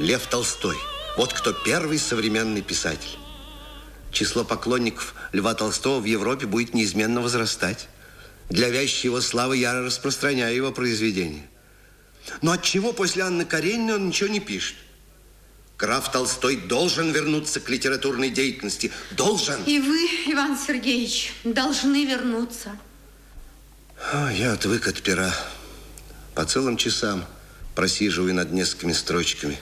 Лев Толстой. Вот кто первый современный писатель. Число поклонников Льва Толстого в Европе будет неизменно возрастать. Для вящей его славы я распространяю его произведения. Но от чего после Анны Карениной он ничего не пишет? Граф Толстой должен вернуться к литературной деятельности. Должен. И вы, Иван Сергеевич, должны вернуться. О, я отвык от пера. По целым часам просиживаю над несколькими строчками.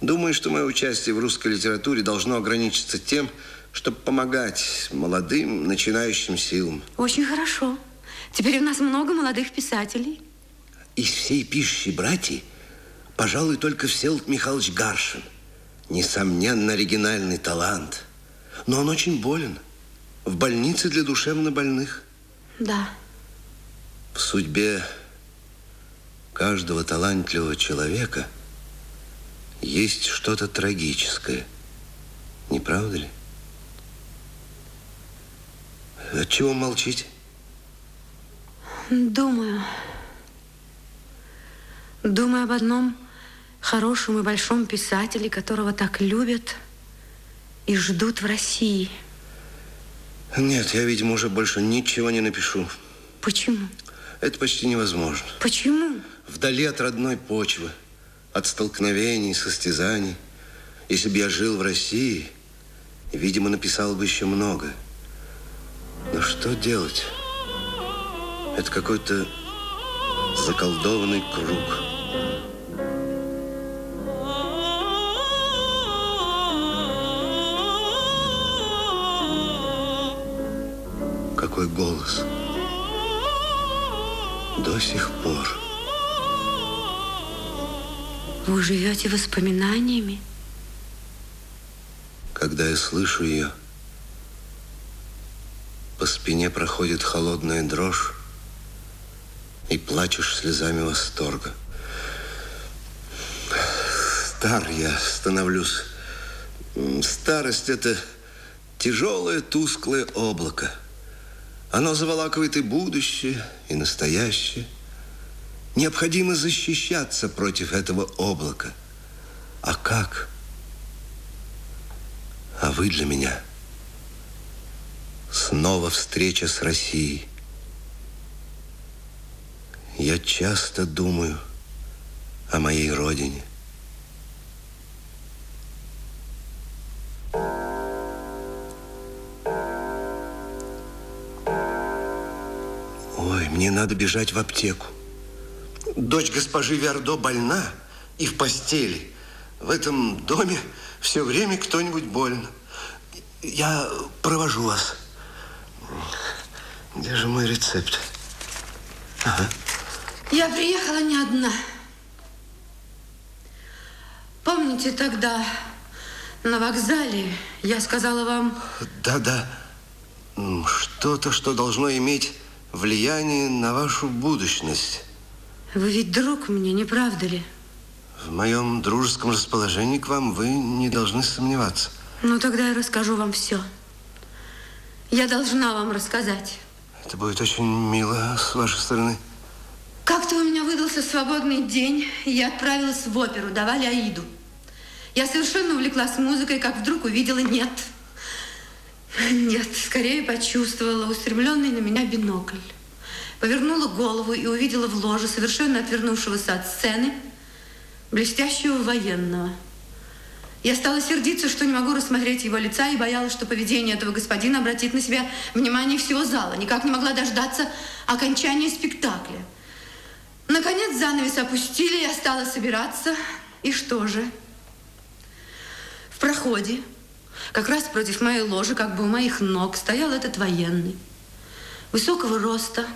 Думаю, что мое участие в русской литературе должно ограничиться тем, чтобы помогать молодым, начинающим силам. Очень хорошо. Теперь у нас много молодых писателей. Из всей пишущей братьи, пожалуй, только Всеволод Михайлович Гаршин. Несомненно, оригинальный талант. Но он очень болен. В больнице для душевнобольных. Да. В судьбе каждого талантливого человека есть что-то трагическое. Не правда ли? От чего молчите? Думаю. Думаю об одном хорошем и большом писателе, которого так любят и ждут в России. Нет, я, видимо, уже больше ничего не напишу. Почему? Это почти невозможно. Почему? Вдали от родной почвы, от столкновений, состязаний. Если бы я жил в России, видимо, написал бы еще много. Но что делать? Это какой-то заколдованный круг. Какой голос. До сих пор. Вы живете воспоминаниями? Когда я слышу ее, по спине проходит холодная дрожь, и плачешь слезами восторга. Стар я становлюсь. Старость – это тяжелое, тусклое облако. Оно заволакивает и будущее, и настоящее. Необходимо защищаться против этого облака. А как? А вы для меня снова встреча с Россией. Я часто думаю о моей родине. Ой, мне надо бежать в аптеку. Дочь госпожи Вердо больна и в постели. В этом доме все время кто-нибудь болен. Я провожу вас. Где же мой рецепт? Ага. Я приехала не одна. Помните тогда на вокзале я сказала вам... Да-да. Что-то, что должно иметь влияние на вашу будущность. Вы ведь друг мне, не правда ли? В моем дружеском расположении к вам вы не должны сомневаться. Ну, тогда я расскажу вам все. Я должна вам рассказать. Это будет очень мило с вашей стороны. Как-то у меня выдался свободный день, и я отправилась в оперу, давали Аиду. Я совершенно увлеклась музыкой, как вдруг увидела «нет». Нет, скорее почувствовала устремленный на меня бинокль. Повернула голову и увидела в ложе, совершенно отвернувшегося от сцены, блестящего военного. Я стала сердиться, что не могу рассмотреть его лица и боялась, что поведение этого господина обратит на себя внимание всего зала. Никак не могла дождаться окончания спектакля. Наконец занавес опустили, я стала собираться. И что же? В проходе, как раз против моей ложи, как бы у моих ног, стоял этот военный. Высокого роста,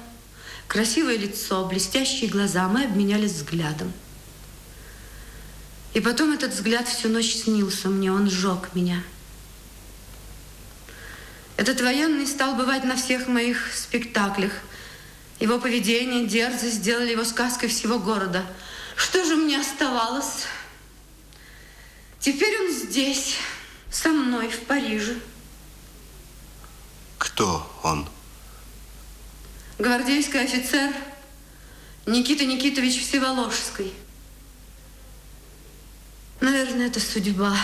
красивое лицо, блестящие глаза. Мы обменялись взглядом. И потом этот взгляд всю ночь снился мне, он сжег меня. Этот военный стал бывать на всех моих спектаклях. Его поведение, дерзость сделали его сказкой всего города. Что же мне оставалось? Теперь он здесь, со мной, в Париже. Кто он? Гвардейский офицер Никита Никитович Всеволожский. Наверное, это судьба.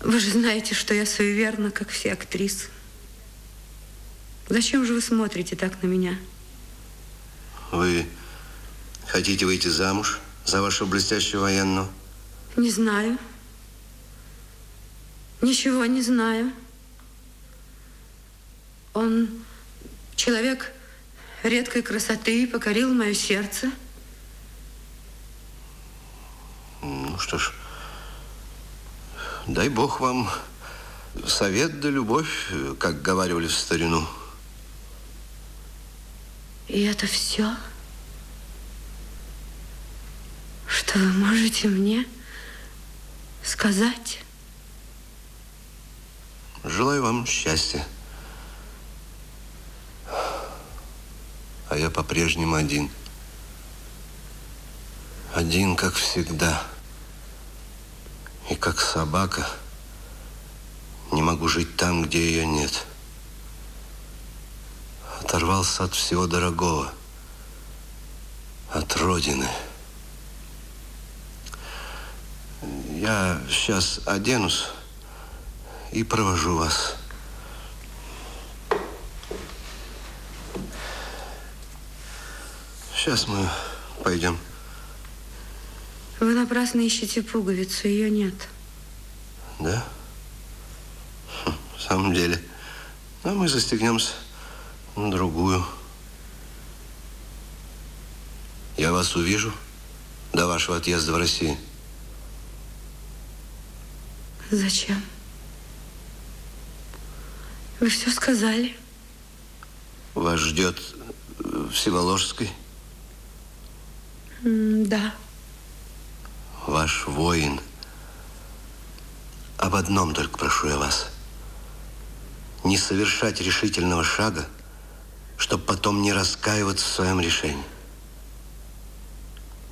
Вы же знаете, что я суеверна, как все актрисы. Зачем же вы смотрите так на меня? Вы хотите выйти замуж за вашего блестящего военного? Не знаю. Ничего не знаю. Он человек редкой красоты покорил мое сердце. Ну что ж, дай бог вам совет да любовь, как говаривали в старину. И это все, что вы можете мне сказать? Желаю вам счастья. А я по-прежнему один. Один, как всегда. И как собака не могу жить там, где ее нет оторвался от всего дорогого, от Родины. Я сейчас оденусь и провожу вас. Сейчас мы пойдем. Вы напрасно ищете пуговицу, ее нет. Да? Хм, в самом деле. Но мы застегнемся на другую. Я вас увижу до вашего отъезда в Россию. Зачем? Вы все сказали. Вас ждет э, Всеволожской? Да. Ваш воин. Об одном только прошу я вас. Не совершать решительного шага, чтобы потом не раскаиваться в своем решении.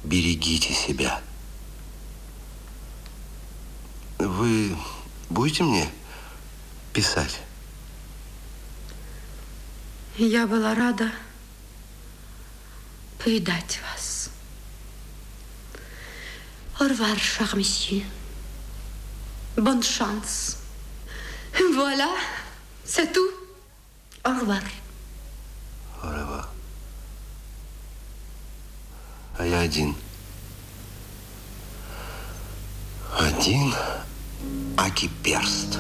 Берегите себя. Вы будете мне писать? Я была рада повидать вас. Au revoir, cher monsieur. Bonne chance. Voilà, c'est tout. Au revoir. Орова. А я один. Один Аки перст.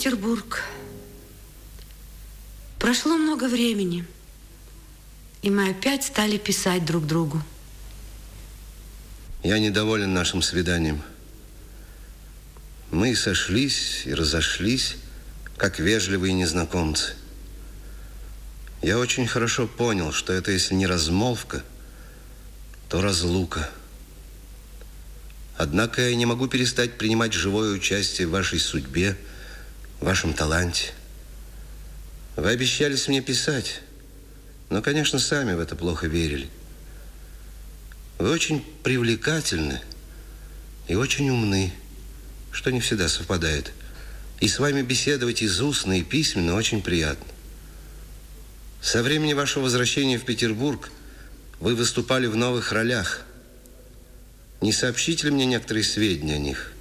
Петербург. Прошло много времени, и мы опять стали писать друг другу. Я недоволен нашим свиданием. Мы сошлись и разошлись, как вежливые незнакомцы. Я очень хорошо понял, что это если не размолвка, то разлука – Однако я не могу перестать принимать живое участие в вашей судьбе, вашем таланте. Вы обещались мне писать, но, конечно, сами в это плохо верили. Вы очень привлекательны и очень умны, что не всегда совпадает. И с вами беседовать из устно и письменно очень приятно. Со времени вашего возвращения в Петербург вы выступали в новых ролях – не сообщите ли мне некоторые сведения о них,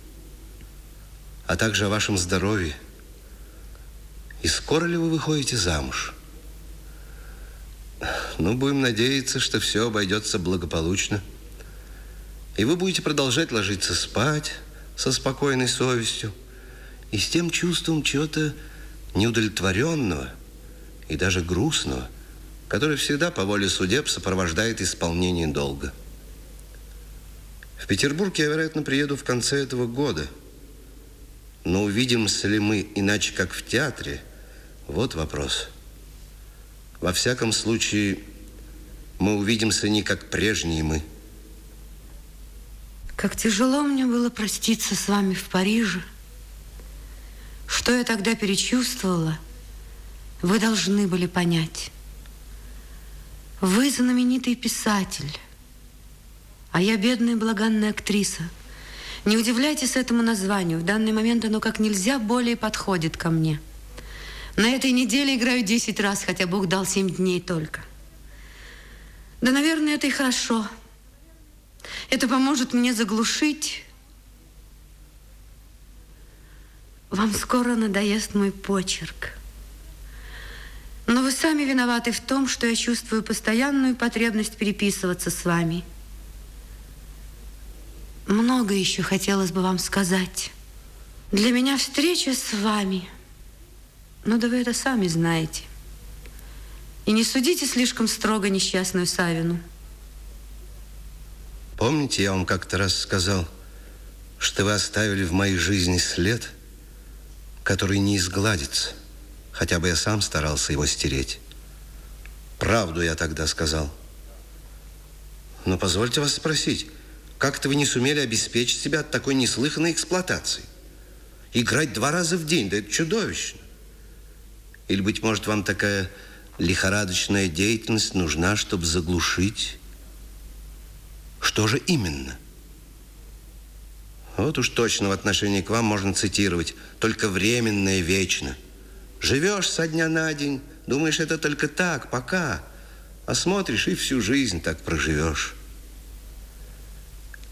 а также о вашем здоровье? И скоро ли вы выходите замуж? Ну, будем надеяться, что все обойдется благополучно. И вы будете продолжать ложиться спать со спокойной совестью и с тем чувством чего-то неудовлетворенного и даже грустного, которое всегда по воле судеб сопровождает исполнение долга. В Петербург я, вероятно, приеду в конце этого года. Но увидимся ли мы иначе, как в театре, вот вопрос. Во всяком случае, мы увидимся не как прежние мы. Как тяжело мне было проститься с вами в Париже. Что я тогда перечувствовала, вы должны были понять. Вы знаменитый писатель, а я бедная благанная актриса. Не удивляйтесь этому названию. В данный момент оно как нельзя более подходит ко мне. На этой неделе играю 10 раз, хотя Бог дал 7 дней только. Да, наверное, это и хорошо. Это поможет мне заглушить. Вам скоро надоест мой почерк. Но вы сами виноваты в том, что я чувствую постоянную потребность переписываться с вами. Много еще хотелось бы вам сказать. Для меня встреча с вами, ну да вы это сами знаете. И не судите слишком строго несчастную Савину. Помните, я вам как-то раз сказал, что вы оставили в моей жизни след, который не изгладится, хотя бы я сам старался его стереть. Правду я тогда сказал. Но позвольте вас спросить, как-то вы не сумели обеспечить себя от такой неслыханной эксплуатации? Играть два раза в день, да это чудовищно. Или, быть может, вам такая лихорадочная деятельность нужна, чтобы заглушить? Что же именно? Вот уж точно в отношении к вам можно цитировать «только временное вечно». Живешь со дня на день, думаешь, это только так, пока, а смотришь и всю жизнь так проживешь.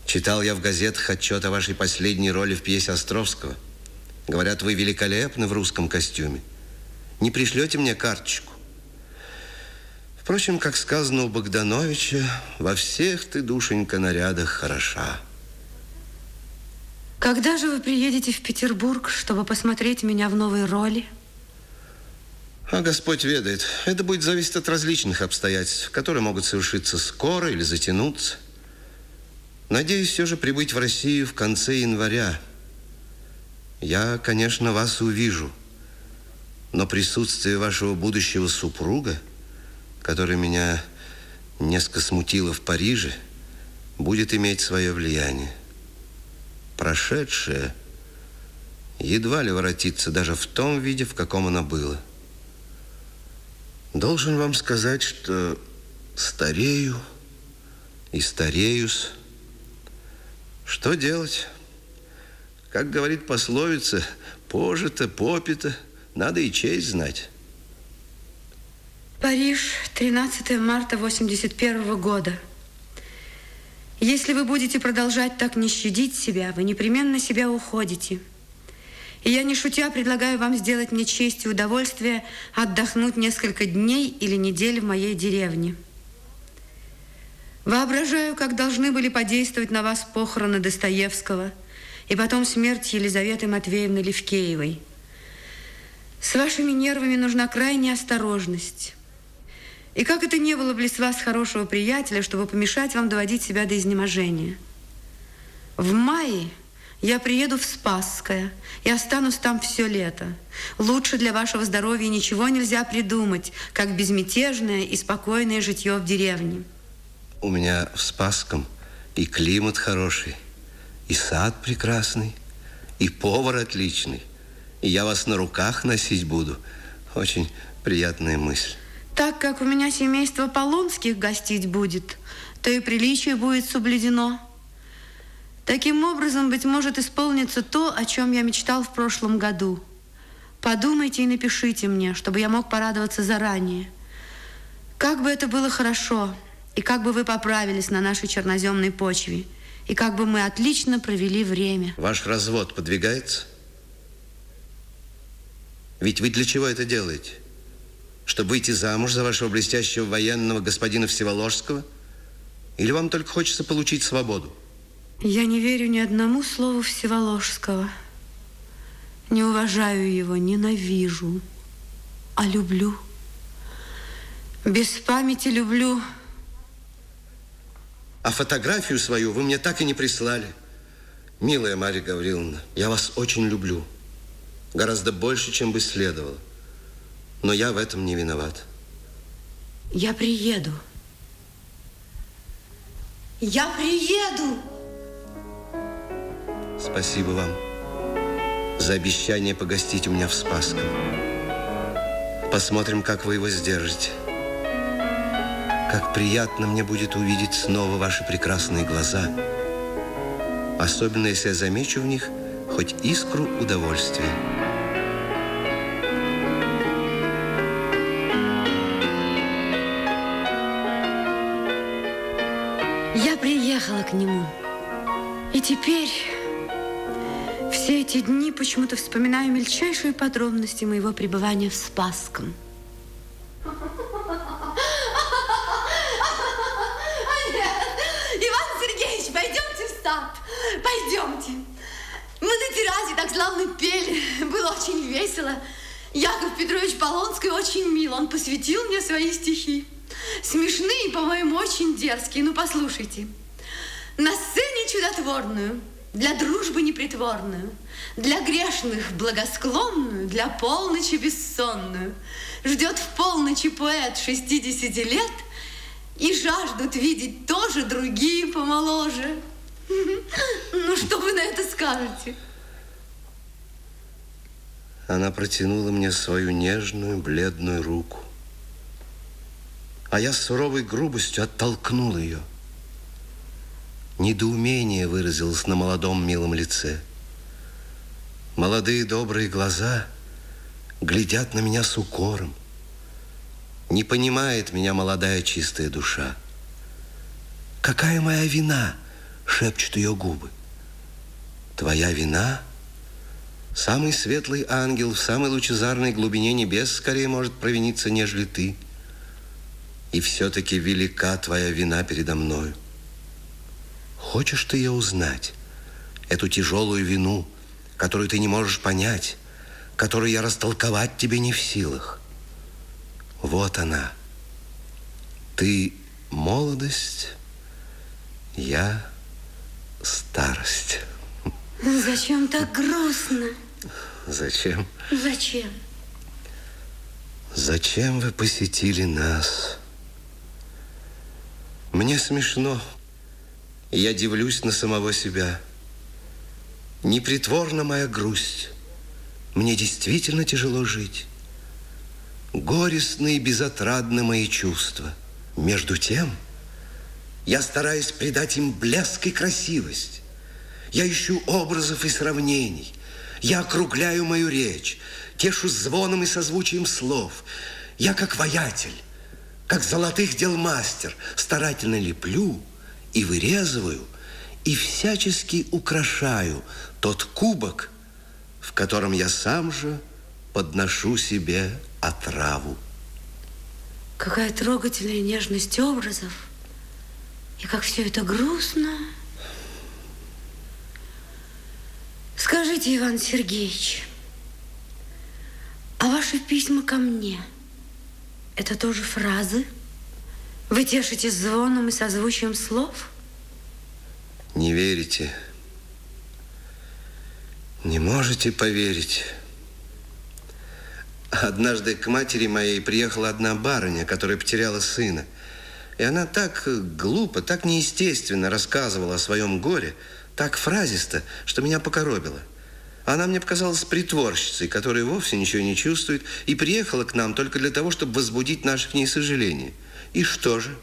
Читал я в газетах отчет о вашей последней роли в пьесе Островского. Говорят, вы великолепны в русском костюме. Не пришлете мне карточку? Впрочем, как сказано у Богдановича, во всех ты, душенька, нарядах хороша. Когда же вы приедете в Петербург, чтобы посмотреть меня в новой роли? А Господь ведает. Это будет зависеть от различных обстоятельств, которые могут совершиться скоро или затянуться. Надеюсь все же прибыть в Россию в конце января. Я, конечно, вас увижу, но присутствие вашего будущего супруга, который меня несколько смутило в Париже, будет иметь свое влияние. Прошедшее едва ли воротится даже в том виде, в каком оно было. Должен вам сказать, что старею и стареюсь, что делать? Как говорит пословица, пожито, попито, надо и честь знать. Париж, 13 марта 81 года. Если вы будете продолжать так не щадить себя, вы непременно себя уходите. И я, не шутя, предлагаю вам сделать мне честь и удовольствие отдохнуть несколько дней или недель в моей деревне. Воображаю, как должны были подействовать на вас похороны Достоевского и потом смерть Елизаветы Матвеевны Левкеевой. С вашими нервами нужна крайняя осторожность. И как это не было близ вас хорошего приятеля, чтобы помешать вам доводить себя до изнеможения. В мае я приеду в Спасское и останусь там все лето. Лучше для вашего здоровья ничего нельзя придумать, как безмятежное и спокойное житье в деревне. У меня в Спасском и климат хороший, и сад прекрасный, и повар отличный. И я вас на руках носить буду. Очень приятная мысль. Так как у меня семейство Полонских гостить будет, то и приличие будет соблюдено. Таким образом, быть может, исполнится то, о чем я мечтал в прошлом году. Подумайте и напишите мне, чтобы я мог порадоваться заранее. Как бы это было хорошо – и как бы вы поправились на нашей черноземной почве, и как бы мы отлично провели время. Ваш развод подвигается? Ведь вы для чего это делаете? Чтобы выйти замуж за вашего блестящего военного господина Всеволожского? Или вам только хочется получить свободу? Я не верю ни одному слову Всеволожского. Не уважаю его, ненавижу, а люблю. Без памяти люблю а фотографию свою вы мне так и не прислали. Милая Марья Гавриловна, я вас очень люблю. Гораздо больше, чем бы следовало. Но я в этом не виноват. Я приеду. Я приеду. Спасибо вам за обещание погостить у меня в Спасском. Посмотрим, как вы его сдержите. Как приятно мне будет увидеть снова ваши прекрасные глаза. Особенно, если я замечу в них хоть искру удовольствия. Я приехала к нему. И теперь все эти дни почему-то вспоминаю мельчайшие подробности моего пребывания в Спасском. Пойдемте. Мы на террасе так славно пели. Было очень весело. Яков Петрович Полонский очень мил. Он посвятил мне свои стихи. Дерзкие. Ну, послушайте. На сцене чудотворную, для дружбы непритворную, для грешных благосклонную, для полночи бессонную. Ждет в полночи поэт 60 лет и жаждут видеть тоже другие помоложе. Ну, что вы на это скажете? Она протянула мне свою нежную, бледную руку. А я с суровой грубостью оттолкнул ее. Недоумение выразилось на молодом милом лице. Молодые добрые глаза глядят на меня с укором. Не понимает меня молодая чистая душа. Какая моя вина, шепчут ее губы. Твоя вина? Самый светлый ангел в самой лучезарной глубине небес скорее может провиниться, нежели ты. И все-таки велика твоя вина передо мною. Хочешь ты ее узнать, эту тяжелую вину, которую ты не можешь понять, которую я растолковать тебе не в силах? Вот она. Ты молодость, я старость. Зачем так грустно? Зачем? Зачем? Зачем вы посетили нас? Мне смешно. Я дивлюсь на самого себя. Непритворна моя грусть. Мне действительно тяжело жить. Горестны и безотрадны мои чувства. Между тем, я стараюсь придать им блеск и красивость. Я ищу образов и сравнений. Я округляю мою речь, тешу звоном и созвучием слов. Я как воятель, как золотых дел мастер, старательно леплю и вырезываю, и всячески украшаю тот кубок, в котором я сам же подношу себе отраву. Какая трогательная нежность образов. И как все это грустно. Скажите, Иван Сергеевич, а ваши письма ко мне – это тоже фразы? Вы тешитесь звоном и созвучием слов? Не верите? Не можете поверить? Однажды к матери моей приехала одна барыня, которая потеряла сына. И она так глупо, так неестественно рассказывала о своем горе, так фразисто, что меня покоробило. Она мне показалась притворщицей, которая вовсе ничего не чувствует, и приехала к нам только для того, чтобы возбудить наше к ней сожаление. И что же?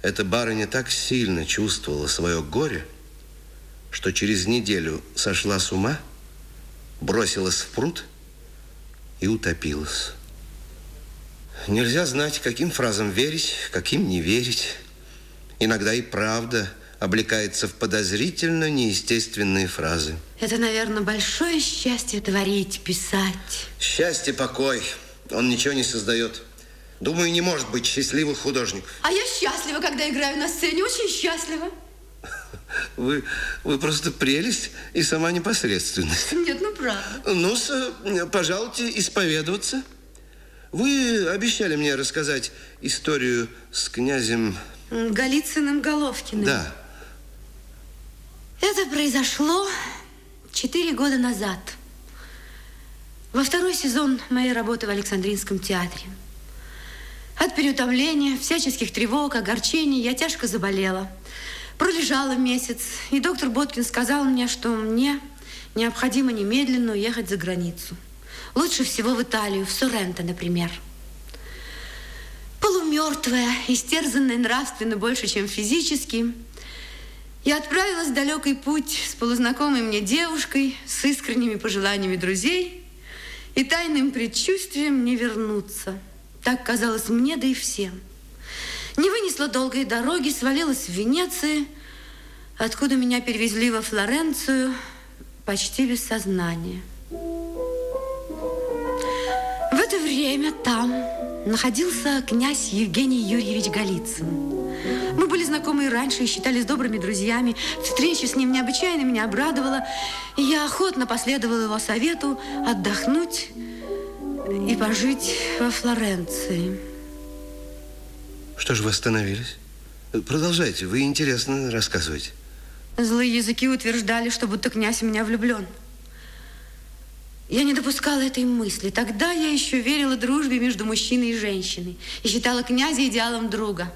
Эта барыня так сильно чувствовала свое горе, что через неделю сошла с ума, бросилась в пруд и утопилась. Нельзя знать, каким фразам верить, каким не верить. Иногда и правда облекается в подозрительно неестественные фразы. Это, наверное, большое счастье творить, писать. Счастье, покой. Он ничего не создает. Думаю, не может быть счастливых художников. А я счастлива, когда играю на сцене, очень счастлива. Вы, вы просто прелесть и сама непосредственность. Нет, ну правда. ну пожалуйте исповедоваться. Вы обещали мне рассказать историю с князем... Голицыным Головкиным. Да. Это произошло четыре года назад. Во второй сезон моей работы в Александринском театре. От переутомления, всяческих тревог, огорчений я тяжко заболела. Пролежала месяц, и доктор Боткин сказал мне, что мне необходимо немедленно уехать за границу. Лучше всего в Италию, в Соренто, например. Полумертвая, истерзанная нравственно больше, чем физически, я отправилась в далекий путь с полузнакомой мне девушкой, с искренними пожеланиями друзей и тайным предчувствием не вернуться. Так казалось мне, да и всем. Не вынесла долгой дороги, свалилась в Венеции, откуда меня перевезли во Флоренцию почти без сознания. В это время там находился князь Евгений Юрьевич Голицын. Мы были знакомы и раньше и считались добрыми друзьями. Встреча с ним необычайно меня обрадовала, и я охотно последовала его совету отдохнуть и пожить во Флоренции. Что же вы остановились? Продолжайте, вы интересно рассказываете. Злые языки утверждали, что будто князь в меня влюблен. Я не допускала этой мысли. Тогда я еще верила дружбе между мужчиной и женщиной и считала князя идеалом друга.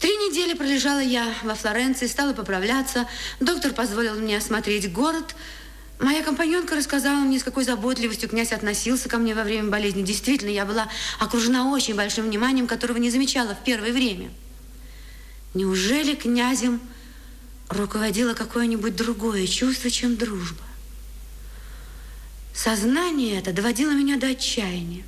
Три недели пролежала я во Флоренции, стала поправляться. Доктор позволил мне осмотреть город. Моя компаньонка рассказала мне, с какой заботливостью князь относился ко мне во время болезни. Действительно, я была окружена очень большим вниманием, которого не замечала в первое время. Неужели князем руководило какое-нибудь другое чувство, чем дружба? Сознание это доводило меня до отчаяния.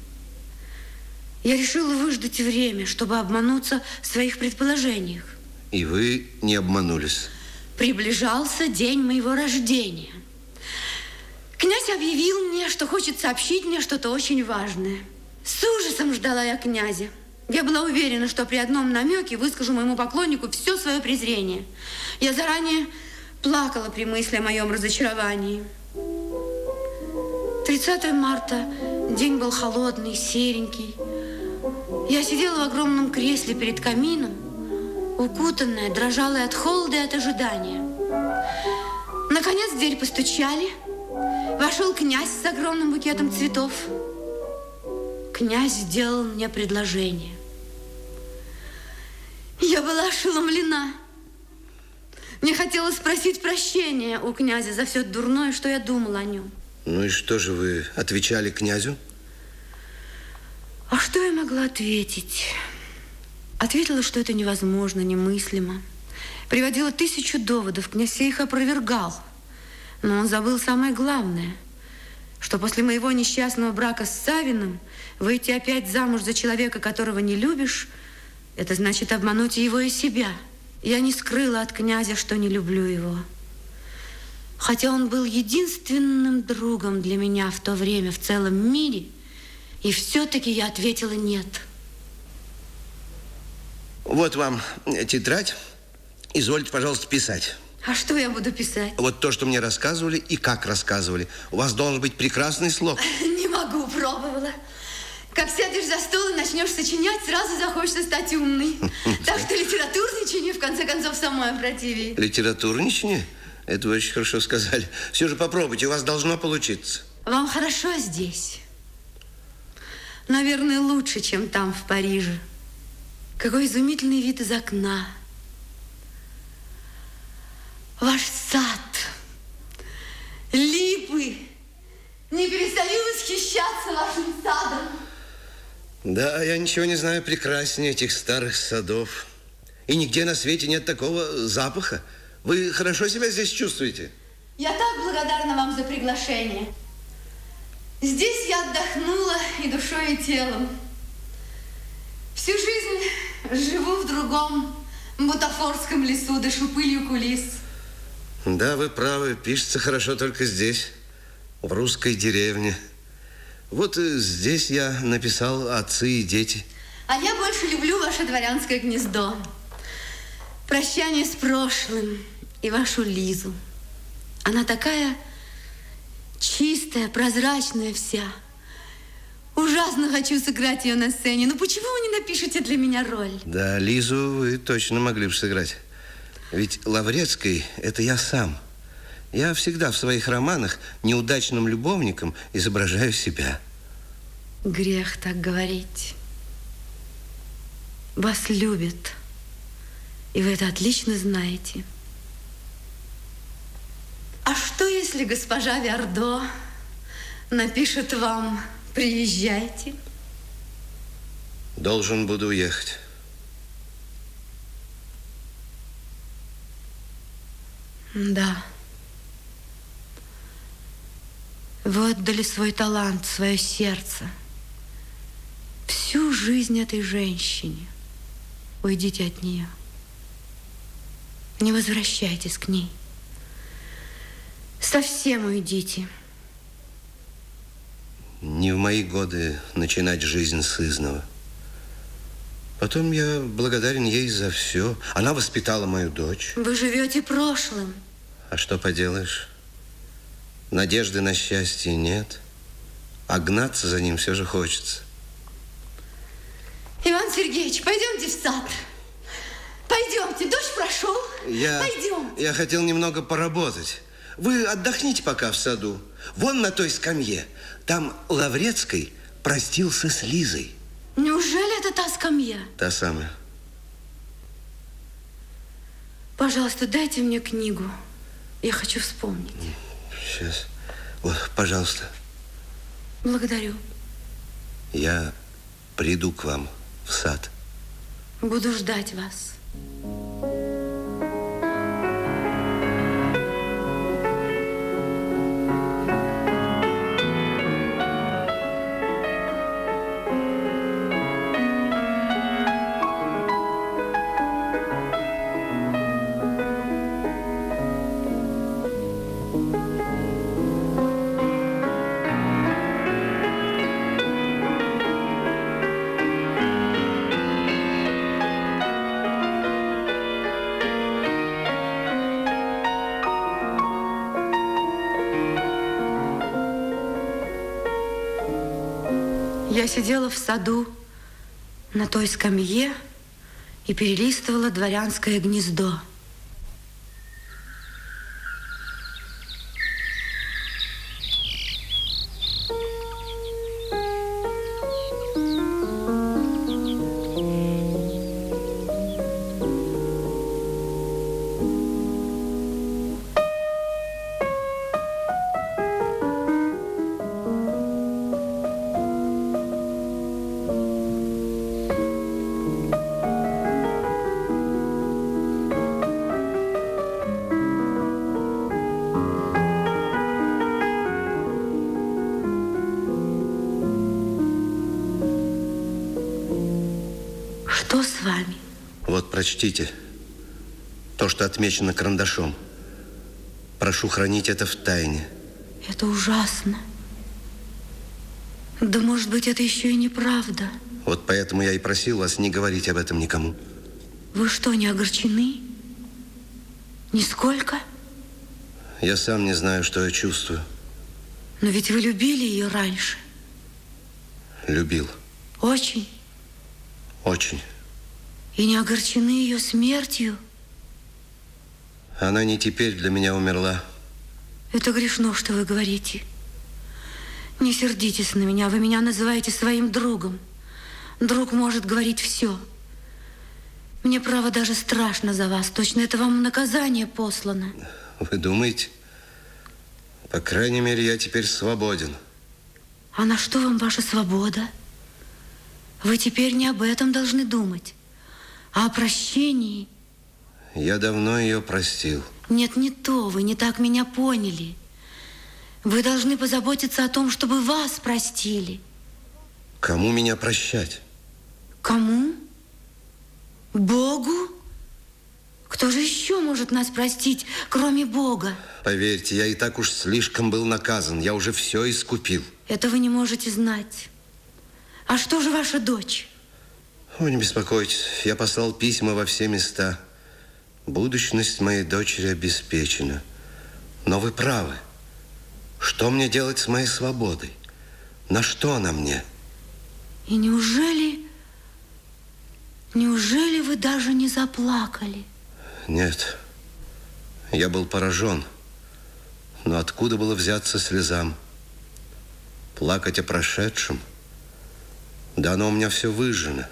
Я решила выждать время, чтобы обмануться в своих предположениях. И вы не обманулись? Приближался день моего рождения. Князь объявил мне, что хочет сообщить мне что-то очень важное. С ужасом ждала я князя. Я была уверена, что при одном намеке выскажу моему поклоннику все свое презрение. Я заранее плакала при мысли о моем разочаровании. 30 марта. День был холодный, серенький. Я сидела в огромном кресле перед камином, укутанная, дрожала от холода и от ожидания. Наконец в дверь постучали. Вошел князь с огромным букетом цветов. Князь сделал мне предложение. Я была ошеломлена. Мне хотелось спросить прощения у князя за все дурное, что я думала о нем. Ну и что же вы отвечали князю? А что я могла ответить? Ответила, что это невозможно, немыслимо. Приводила тысячу доводов, князь их опровергал. Но он забыл самое главное, что после моего несчастного брака с Савиным выйти опять замуж за человека, которого не любишь, это значит обмануть его и себя. Я не скрыла от князя, что не люблю его хотя он был единственным другом для меня в то время в целом мире, и все-таки я ответила нет. Вот вам тетрадь. Извольте, пожалуйста, писать. А что я буду писать? Вот то, что мне рассказывали и как рассказывали. У вас должен быть прекрасный слог. Не могу, пробовала. Как сядешь за стол и начнешь сочинять, сразу захочется стать умной. Так что литературничание, в конце концов, самое противее. Литературничание? Это вы очень хорошо сказали. Все же попробуйте, у вас должно получиться. Вам хорошо здесь. Наверное, лучше, чем там, в Париже. Какой изумительный вид из окна. Ваш сад. Липы. Не перестаю восхищаться вашим садом. Да, я ничего не знаю прекраснее этих старых садов. И нигде на свете нет такого запаха. Вы хорошо себя здесь чувствуете? Я так благодарна вам за приглашение. Здесь я отдохнула и душой, и телом. Всю жизнь живу в другом бутафорском лесу, дышу пылью кулис. Да, вы правы, пишется хорошо только здесь, в русской деревне. Вот здесь я написал «Отцы и дети». А я больше люблю ваше дворянское гнездо. Прощание с прошлым и вашу Лизу. Она такая чистая, прозрачная вся. Ужасно хочу сыграть ее на сцене. Но почему вы не напишете для меня роль? Да, Лизу вы точно могли бы сыграть. Ведь Лаврецкой – это я сам. Я всегда в своих романах неудачным любовником изображаю себя. Грех так говорить. Вас любят. И вы это отлично знаете. А что, если госпожа Вердо напишет вам «Приезжайте»? Должен буду уехать. Да. Вы отдали свой талант, свое сердце, всю жизнь этой женщине. Уйдите от нее. Не возвращайтесь к ней. Совсем уйдите. Не в мои годы начинать жизнь с изного. Потом я благодарен ей за все. Она воспитала мою дочь. Вы живете прошлым. А что поделаешь? Надежды на счастье нет. А гнаться за ним все же хочется. Иван Сергеевич, пойдемте в сад. Пойдемте, дождь прошел. Я, Пойдем. я хотел немного поработать. Вы отдохните пока в саду. Вон на той скамье. Там Лаврецкий простился с Лизой. Неужели это та скамья? Та самая. Пожалуйста, дайте мне книгу. Я хочу вспомнить. Сейчас. Вот, пожалуйста. Благодарю. Я приду к вам в сад. Буду ждать вас. Я сидела в саду на той скамье и перелистывала дворянское гнездо. С вами? Вот, прочтите то, что отмечено карандашом. Прошу хранить это в тайне. Это ужасно. Да, может быть, это еще и неправда. Вот поэтому я и просил вас не говорить об этом никому. Вы что, не огорчены? Нисколько? Я сам не знаю, что я чувствую. Но ведь вы любили ее раньше. Любил. Очень. Очень. И не огорчены ее смертью. Она не теперь для меня умерла. Это грешно, что вы говорите. Не сердитесь на меня, вы меня называете своим другом. Друг может говорить все. Мне, право, даже страшно за вас. Точно это вам наказание послано. Вы думаете? По крайней мере, я теперь свободен. А на что вам ваша свобода? Вы теперь не об этом должны думать, а о прощении. Я давно ее простил. Нет, не то, вы не так меня поняли. Вы должны позаботиться о том, чтобы вас простили. Кому меня прощать? Кому? Богу? Кто же еще может нас простить, кроме Бога? Поверьте, я и так уж слишком был наказан. Я уже все искупил. Это вы не можете знать. А что же ваша дочь? Вы не беспокойтесь, я послал письма во все места. Будущность моей дочери обеспечена. Но вы правы. Что мне делать с моей свободой? На что она мне? И неужели, неужели вы даже не заплакали? Нет, я был поражен. Но откуда было взяться слезам? Плакать о прошедшем? Да оно у меня все выжжено.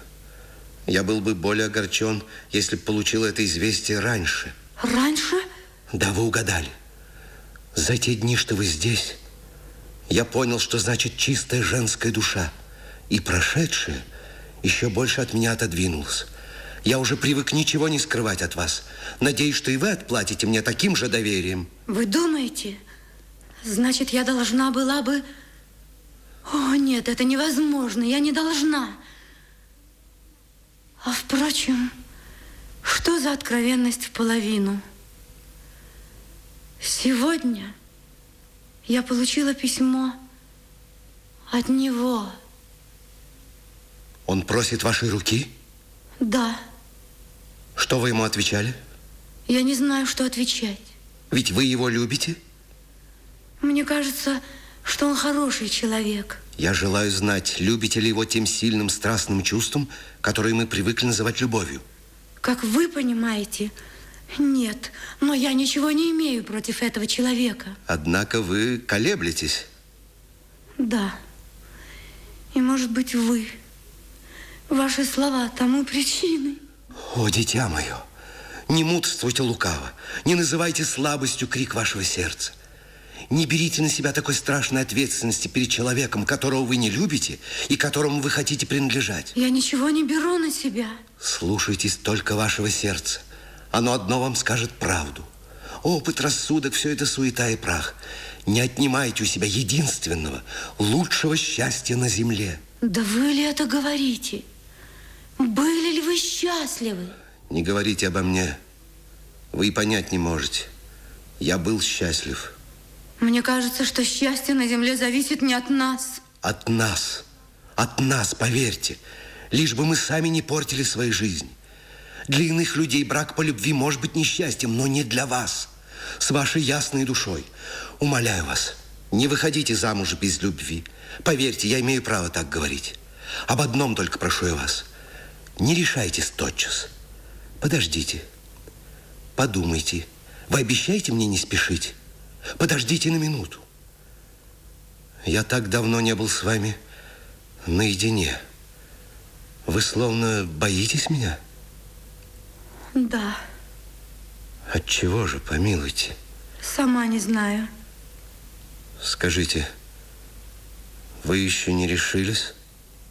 Я был бы более огорчен, если бы получил это известие раньше. Раньше? Да, вы угадали. За те дни, что вы здесь, я понял, что значит чистая женская душа. И прошедшее еще больше от меня отодвинулось. Я уже привык ничего не скрывать от вас. Надеюсь, что и вы отплатите мне таким же доверием. Вы думаете? Значит, я должна была бы... О, нет, это невозможно. Я не должна. А впрочем, что за откровенность в половину? Сегодня я получила письмо от него. Он просит вашей руки? Да. Что вы ему отвечали? Я не знаю, что отвечать. Ведь вы его любите? Мне кажется, что он хороший человек. Я желаю знать, любите ли его тем сильным страстным чувством, которое мы привыкли называть любовью. Как вы понимаете, нет, но я ничего не имею против этого человека. Однако вы колеблетесь. Да. И, может быть, вы. Ваши слова тому причиной. О, дитя мое, не мудрствуйте лукаво, не называйте слабостью крик вашего сердца. Не берите на себя такой страшной ответственности перед человеком, которого вы не любите и которому вы хотите принадлежать. Я ничего не беру на себя. Слушайтесь только вашего сердца. Оно одно вам скажет правду. Опыт, рассудок, все это суета и прах. Не отнимайте у себя единственного, лучшего счастья на земле. Да вы ли это говорите? Были ли вы счастливы? Не говорите обо мне. Вы и понять не можете. Я был счастлив. Мне кажется, что счастье на земле зависит не от нас. От нас. От нас, поверьте. Лишь бы мы сами не портили своей жизни. Для иных людей брак по любви может быть несчастьем, но не для вас. С вашей ясной душой. Умоляю вас, не выходите замуж без любви. Поверьте, я имею право так говорить. Об одном только прошу я вас. Не решайтесь тотчас. Подождите. Подумайте. Вы обещаете мне не спешить? Подождите на минуту. Я так давно не был с вами наедине. Вы словно боитесь меня? Да. От чего же, помилуйте? Сама не знаю. Скажите, вы еще не решились?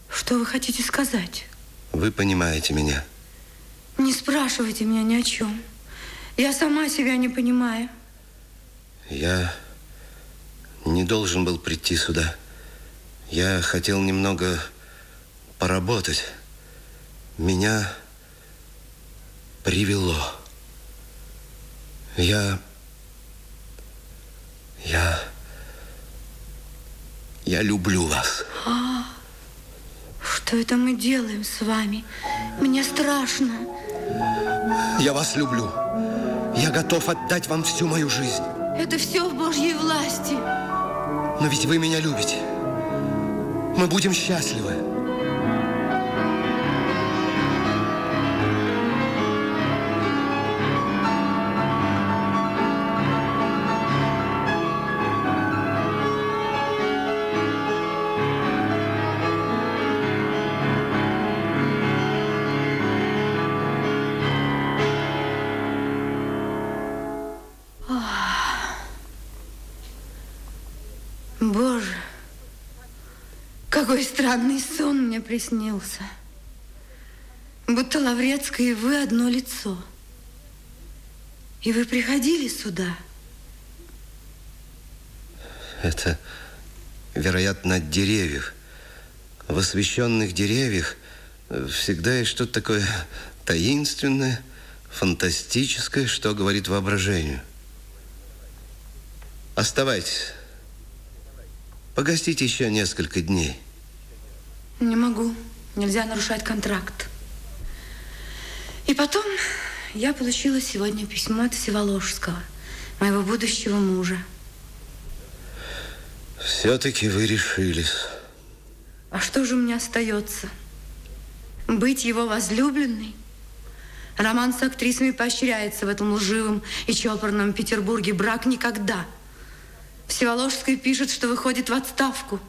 Что вы хотите сказать? Вы понимаете меня. Не спрашивайте меня ни о чем. Я сама себя не понимаю. Я не должен был прийти сюда. Я хотел немного поработать. Меня привело. Я... Я... Я люблю вас. А, что это мы делаем с вами? Мне страшно. Я вас люблю. Я готов отдать вам всю мою жизнь. Это все в Божьей власти. Но ведь вы меня любите. Мы будем счастливы. Боже, какой странный сон мне приснился. Будто Лаврецкая и вы одно лицо. И вы приходили сюда. Это, вероятно, от деревьев. В освещенных деревьях всегда есть что-то такое таинственное, фантастическое, что говорит воображению. Оставайтесь. Погостите еще несколько дней. Не могу. Нельзя нарушать контракт. И потом я получила сегодня письмо от Всеволожского, моего будущего мужа. Все-таки вы решились. А что же мне остается? Быть его возлюбленной? Роман с актрисами поощряется в этом лживом и чопорном Петербурге. Брак никогда. Всеволожская пишет, что выходит в отставку.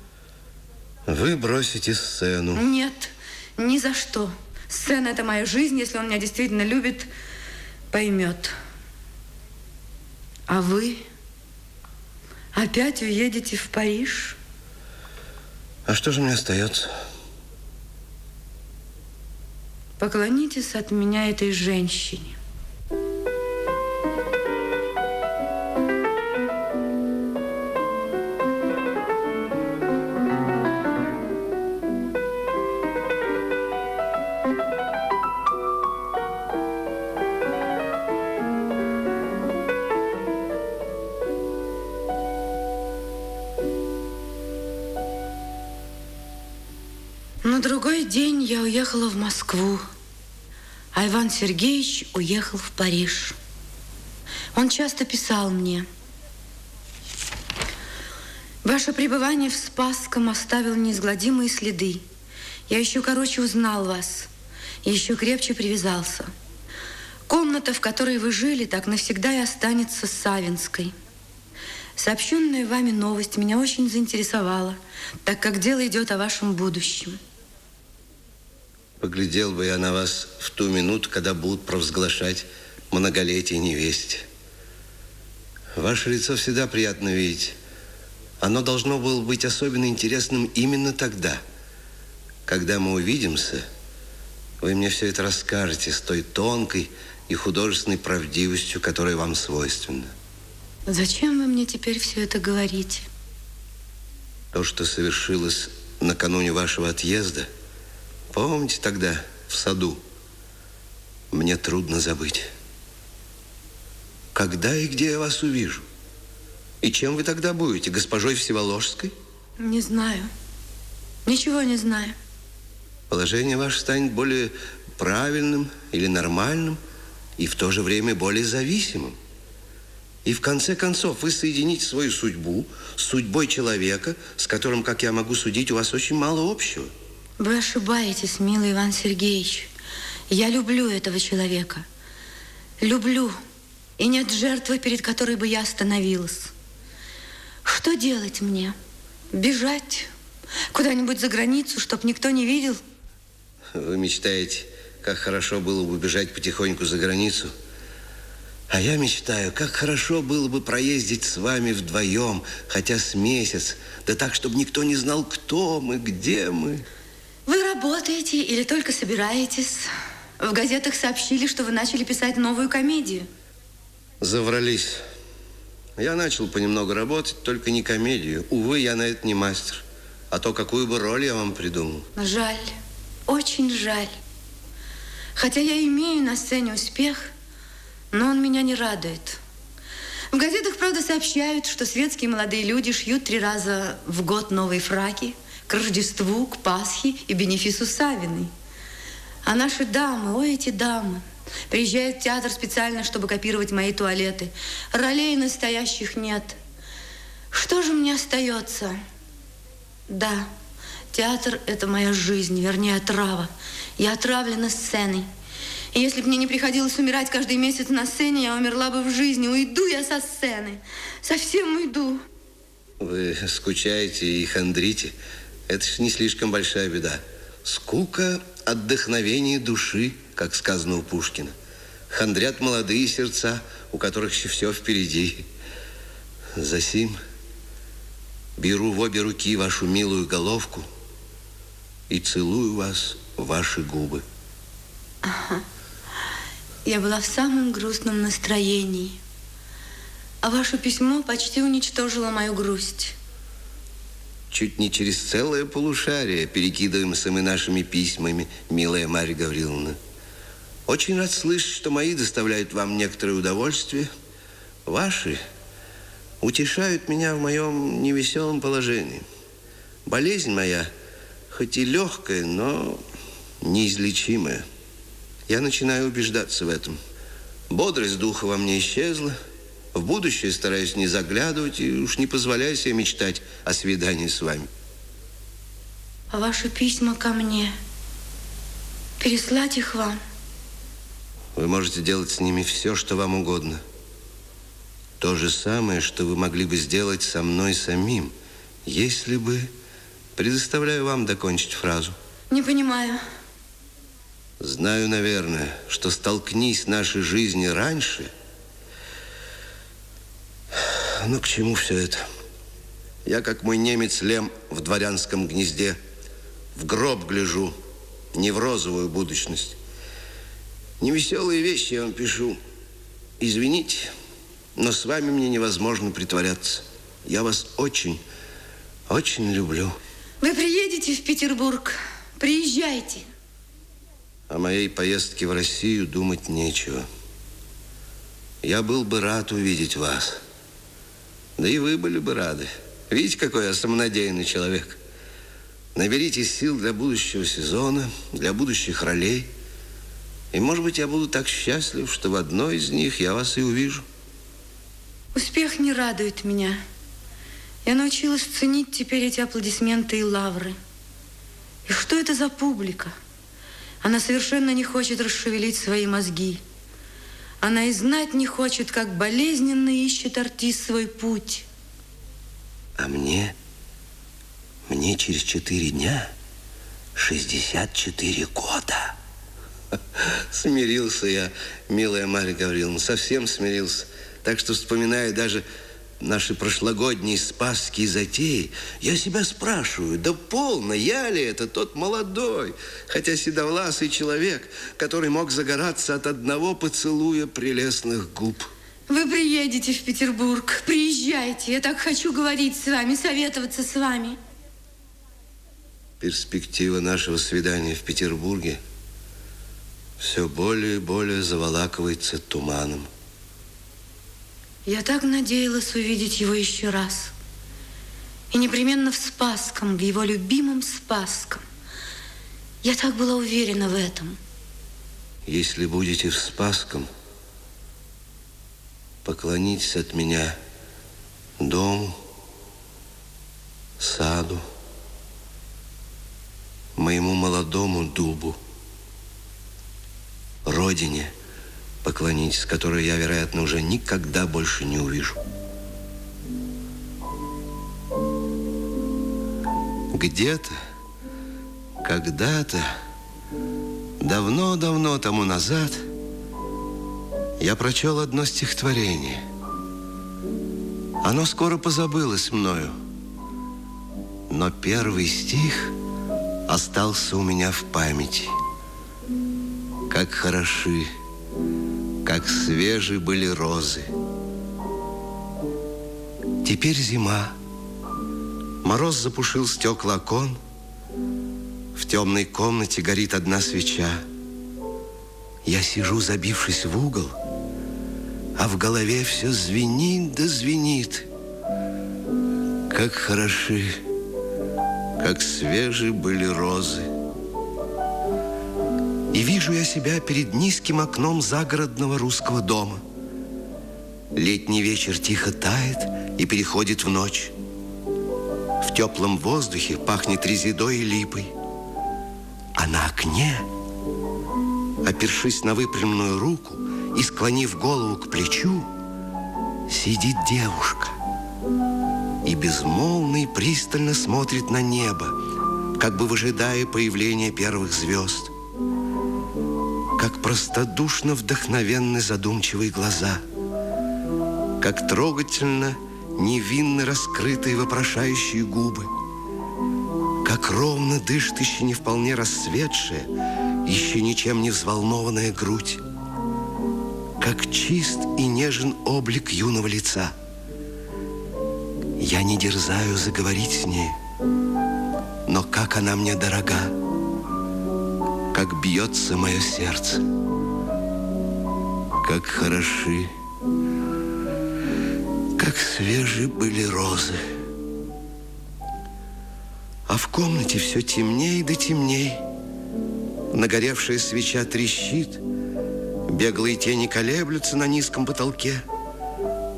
Вы бросите сцену. Нет, ни за что. Сцена – это моя жизнь. Если он меня действительно любит, поймет. А вы опять уедете в Париж? А что же мне остается? Поклонитесь от меня этой женщине. День я уехала в Москву, а Иван Сергеевич уехал в Париж. Он часто писал мне. Ваше пребывание в Спасском оставило неизгладимые следы. Я еще короче узнал вас и еще крепче привязался. Комната, в которой вы жили, так навсегда и останется Савинской. Сообщенная вами новость меня очень заинтересовала, так как дело идет о вашем будущем. Поглядел бы я на вас в ту минуту, когда будут провозглашать многолетие невесте. Ваше лицо всегда приятно видеть. Оно должно было быть особенно интересным именно тогда. Когда мы увидимся, вы мне все это расскажете с той тонкой и художественной правдивостью, которая вам свойственна. Зачем вы мне теперь все это говорите? То, что совершилось накануне вашего отъезда – Помните тогда в саду? Мне трудно забыть. Когда и где я вас увижу? И чем вы тогда будете? Госпожой Всеволожской? Не знаю. Ничего не знаю. Положение ваше станет более правильным или нормальным, и в то же время более зависимым. И в конце концов вы соедините свою судьбу с судьбой человека, с которым, как я могу судить, у вас очень мало общего – вы ошибаетесь, милый Иван Сергеевич. Я люблю этого человека. Люблю. И нет жертвы, перед которой бы я остановилась. Что делать мне? Бежать? Куда-нибудь за границу, чтоб никто не видел? Вы мечтаете, как хорошо было бы бежать потихоньку за границу? А я мечтаю, как хорошо было бы проездить с вами вдвоем, хотя с месяц, да так, чтобы никто не знал, кто мы, где мы. Вы работаете или только собираетесь? В газетах сообщили, что вы начали писать новую комедию. Заврались. Я начал понемногу работать, только не комедию. Увы, я на это не мастер. А то какую бы роль я вам придумал. Жаль. Очень жаль. Хотя я имею на сцене успех, но он меня не радует. В газетах, правда, сообщают, что светские молодые люди шьют три раза в год новые фраки – к Рождеству, к Пасхе и бенефису Савиной. А наши дамы, ой, эти дамы, приезжают в театр специально, чтобы копировать мои туалеты. Ролей настоящих нет. Что же мне остается? Да, театр – это моя жизнь, вернее, отрава. Я отравлена сценой. И если бы мне не приходилось умирать каждый месяц на сцене, я умерла бы в жизни. Уйду я со сцены. Совсем уйду. Вы скучаете и хандрите. Это не слишком большая беда. Скука – отдохновение души, как сказано у Пушкина. Хандрят молодые сердца, у которых еще все впереди. Засим беру в обе руки вашу милую головку и целую вас в ваши губы. Ага. Я была в самом грустном настроении. А ваше письмо почти уничтожило мою грусть. Чуть не через целое полушарие перекидываемся мы нашими письмами, милая Марья Гавриловна. Очень рад слышать, что мои доставляют вам некоторое удовольствие. Ваши утешают меня в моем невеселом положении. Болезнь моя, хоть и легкая, но неизлечимая. Я начинаю убеждаться в этом. Бодрость духа во мне исчезла – в будущее стараюсь не заглядывать и уж не позволяю себе мечтать о свидании с вами. А ваши письма ко мне, переслать их вам? Вы можете делать с ними все, что вам угодно. То же самое, что вы могли бы сделать со мной самим, если бы... Предоставляю вам докончить фразу. Не понимаю. Знаю, наверное, что столкнись наши жизни раньше. Но к чему все это? Я, как мой немец Лем в дворянском гнезде, в гроб гляжу, не в розовую будущность. Невеселые вещи я вам пишу. Извините, но с вами мне невозможно притворяться. Я вас очень, очень люблю. Вы приедете в Петербург? Приезжайте. О моей поездке в Россию думать нечего. Я был бы рад увидеть вас. Да и вы были бы рады. Видите, какой я самонадеянный человек. Наберитесь сил для будущего сезона, для будущих ролей. И, может быть, я буду так счастлив, что в одной из них я вас и увижу. Успех не радует меня. Я научилась ценить теперь эти аплодисменты и лавры. И что это за публика? Она совершенно не хочет расшевелить свои мозги. Она и знать не хочет, как болезненно ищет артист свой путь. А мне, мне через четыре дня 64 года. Смирился я, милая Марья Гавриловна, совсем смирился. Так что, вспоминая даже наши прошлогодние спасские затеи, я себя спрашиваю, да полно, я ли это тот молодой, хотя седовласый человек, который мог загораться от одного поцелуя прелестных губ. Вы приедете в Петербург, приезжайте, я так хочу говорить с вами, советоваться с вами. Перспектива нашего свидания в Петербурге все более и более заволакивается туманом. Я так надеялась увидеть его еще раз. И непременно в Спасском, в его любимом Спасском. Я так была уверена в этом. Если будете в Спасском, поклонитесь от меня дому, саду, моему молодому дубу, родине – поклонитесь, которую я, вероятно, уже никогда больше не увижу. Где-то, когда-то, давно-давно тому назад я прочел одно стихотворение. Оно скоро позабылось мною, но первый стих остался у меня в памяти. Как хороши как свежи были розы. Теперь зима. Мороз запушил стекла окон. В темной комнате горит одна свеча. Я сижу, забившись в угол, а в голове все звенит да звенит. Как хороши, как свежи были розы. И вижу я себя перед низким окном загородного русского дома. Летний вечер тихо тает и переходит в ночь. В теплом воздухе пахнет резидой и липой. А на окне, опершись на выпрямленную руку и склонив голову к плечу, сидит девушка и безмолвно и пристально смотрит на небо, как бы выжидая появления первых звезд как простодушно вдохновенны задумчивые глаза, как трогательно невинно раскрытые вопрошающие губы, как ровно дышит еще не вполне расцветшая, еще ничем не взволнованная грудь, как чист и нежен облик юного лица. Я не дерзаю заговорить с ней, но как она мне дорога, как бьется мое сердце, как хороши, как свежи были розы. А в комнате все темней да темней. Нагоревшая свеча трещит, беглые тени колеблются на низком потолке.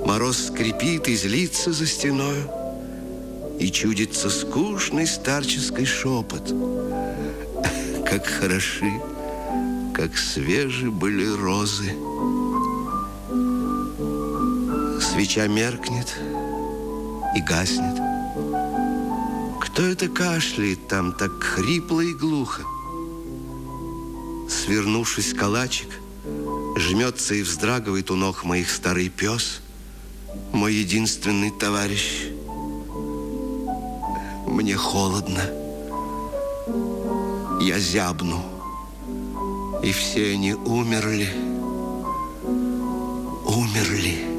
Мороз скрипит и злится за стеною, и чудится скучный старческий шепот — как хороши, как свежи были розы. Свеча меркнет и гаснет. Кто это кашляет там так хрипло и глухо? свернувшись калачик, жмется и вздрагивает у ног моих старый пес, мой единственный товарищ. Мне холодно. Я зябну. И все они умерли. Умерли.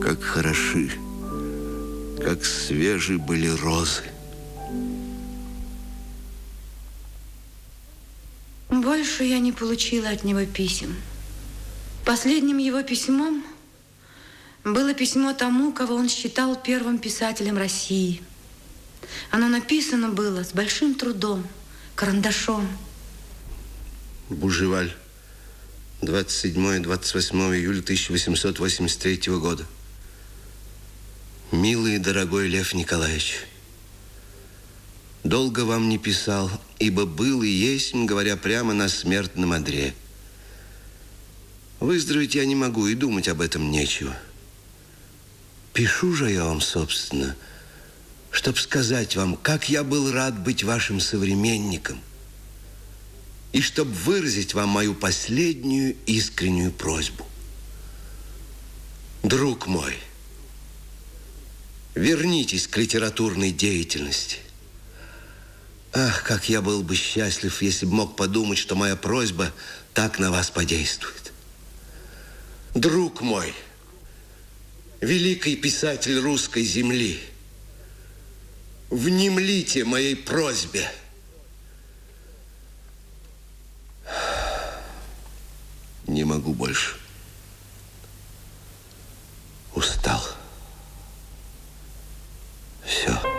Как хороши, как свежие были розы. Больше я не получила от него писем. Последним его письмом было письмо тому, кого он считал первым писателем России. Оно написано было с большим трудом, карандашом. Бужеваль, 27-28 июля 1883 года. Милый и дорогой Лев Николаевич, долго вам не писал, ибо был и есть, говоря прямо, на смертном одре – Выздороветь я не могу, и думать об этом нечего. Пишу же я вам, собственно, чтобы сказать вам, как я был рад быть вашим современником, и чтобы выразить вам мою последнюю искреннюю просьбу. Друг мой, вернитесь к литературной деятельности. Ах, как я был бы счастлив, если бы мог подумать, что моя просьба так на вас подействует. Друг мой, великий писатель русской земли, внемлите моей просьбе. Не могу больше. Устал. Все.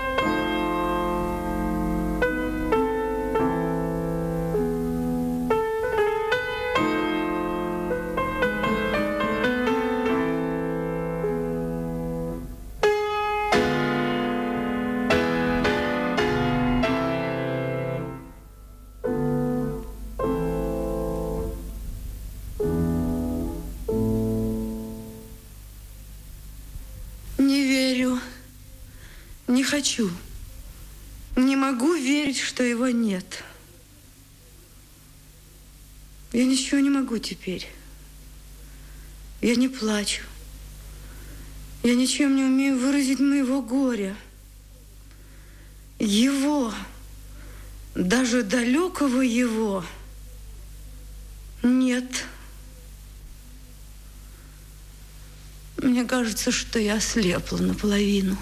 Хочу. Не могу верить, что его нет. Я ничего не могу теперь. Я не плачу. Я ничем не умею выразить моего горя. Его, даже далекого его, нет. Мне кажется, что я ослепла наполовину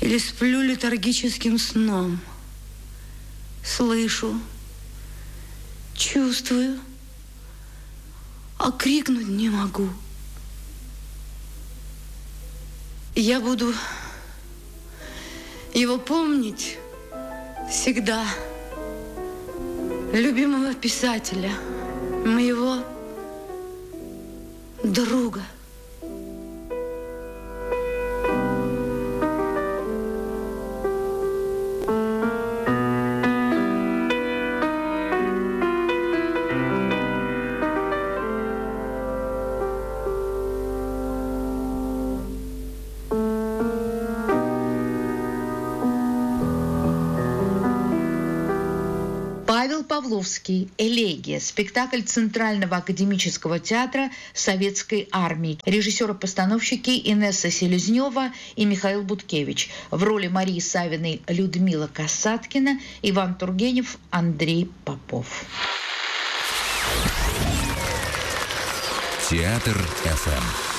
или сплю летаргическим сном. Слышу, чувствую, а крикнуть не могу. Я буду его помнить всегда. Любимого писателя, моего друга. Павловский «Элегия» – спектакль Центрального академического театра Советской армии. Режиссеры-постановщики Инесса Селезнева и Михаил Буткевич. В роли Марии Савиной Людмила Касаткина, Иван Тургенев, Андрей Попов. Театр ФМ.